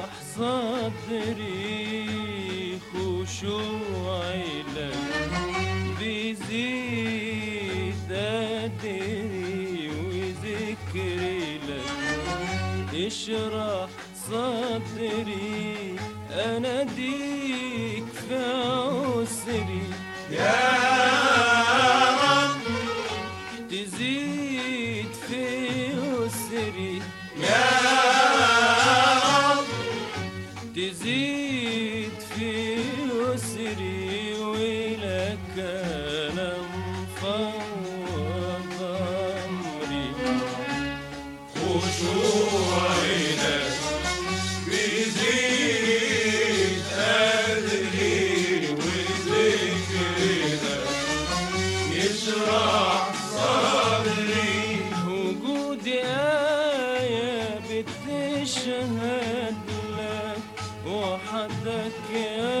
راح صدري خشوعي لك بيزيد قدري وذكري لك اشرح صدري أناديك في عسري. يا رب. تزيد في عسري. يا يسري ولك أنا مفوض امري خشوعي لك بيزيد قدري يشرح صدري. وجودي آية بتشهد لك وحدك يا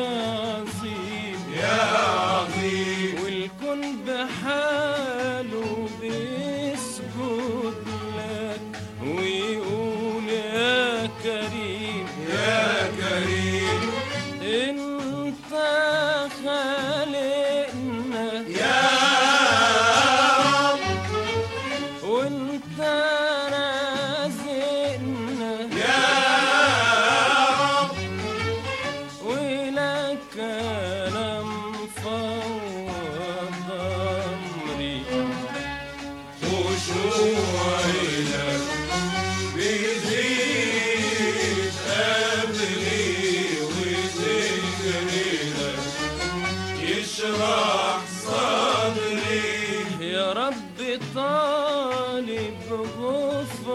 وانت رازقنا يا رب. ولك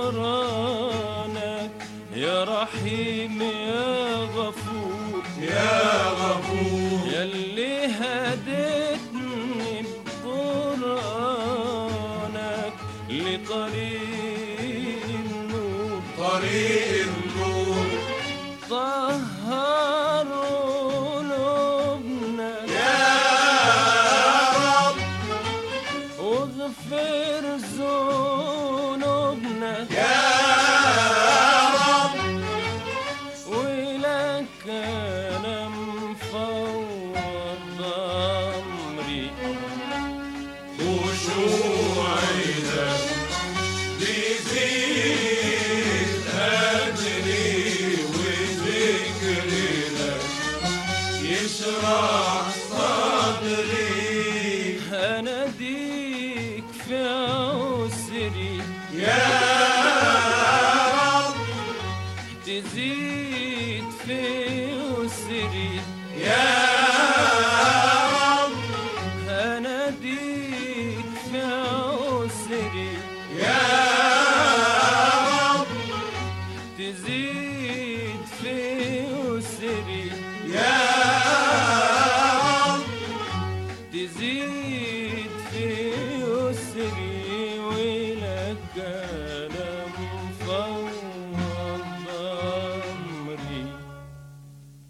غفرانك يا رحيم يا غفور. يا غفور. يلي هديتني بقرآنك لطريق النور. طريق النور. طهر يشرح صدري اناديك في عسري يا رب. تزيد في يسري يا